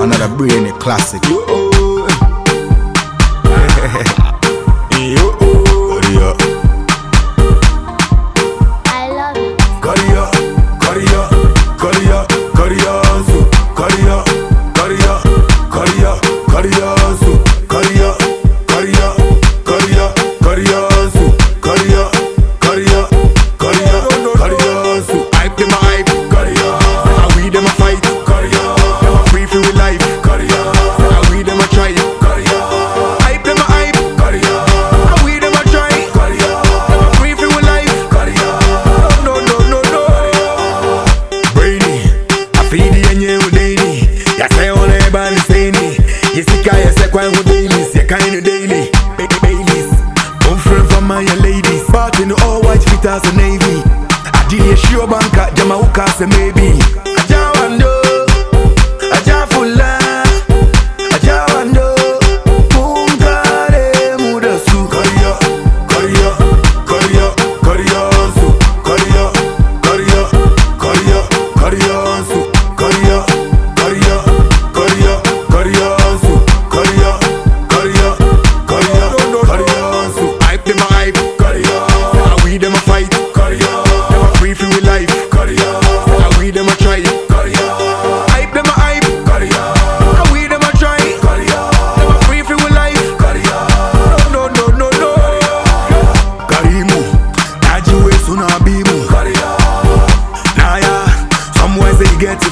Another brainy classic. Yo, oh. quite with dailies, yeah, kind of daily. Babies, one friend from my ladies. Part in all white suit as a navy. I did a show banker, at say maybe.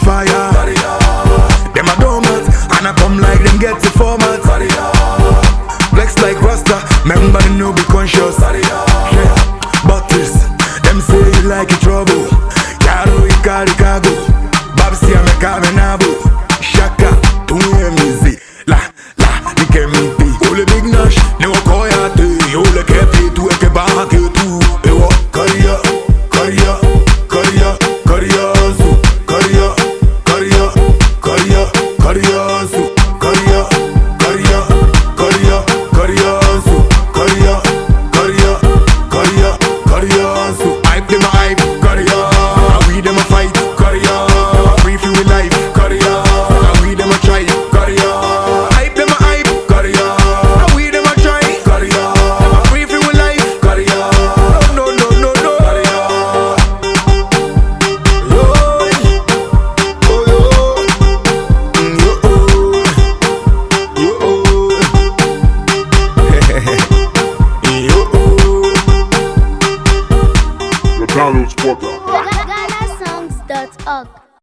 fire. Them a donuts, and I come like them get the format. Flex like Rasta, member no be conscious. Yeah. But this, them say you like a trouble. Caro, Icari, Cargo. Walker. GalaSongs.org.